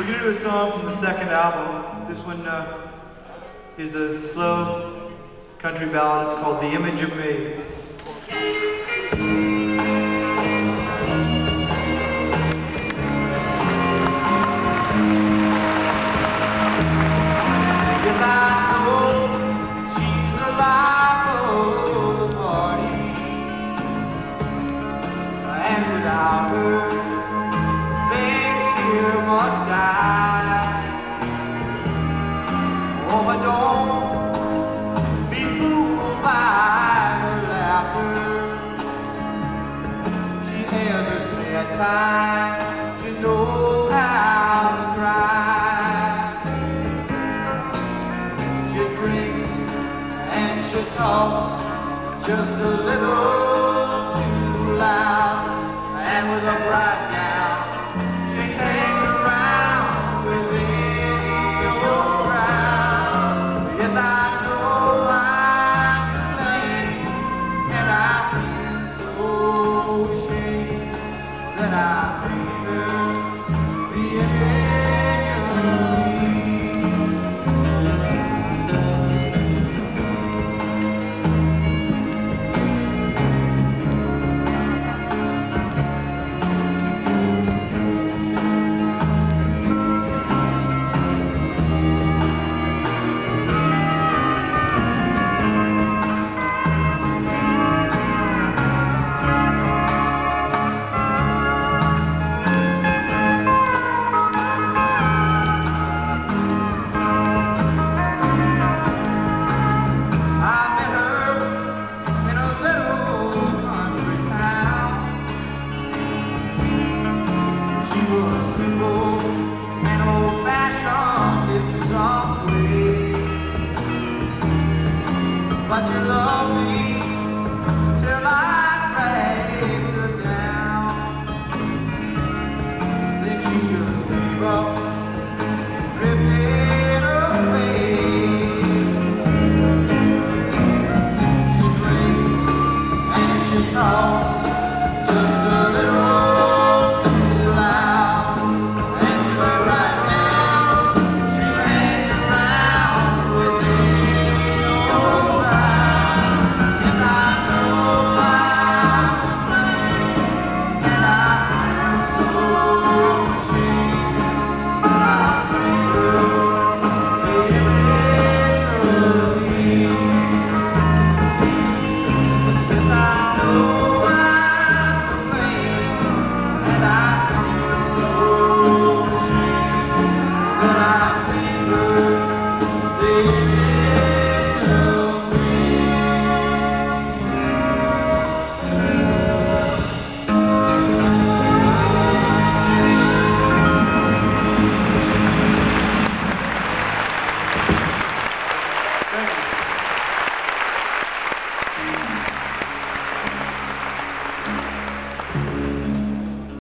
We're gonna do a song from the second album. This one uh, is a slow country ballad. It's called The Image of Me. Talks just a little too loud. And with a bright gown, she hangs around with any old crowd. Yes, I know to and I feel so ashamed that I but you love me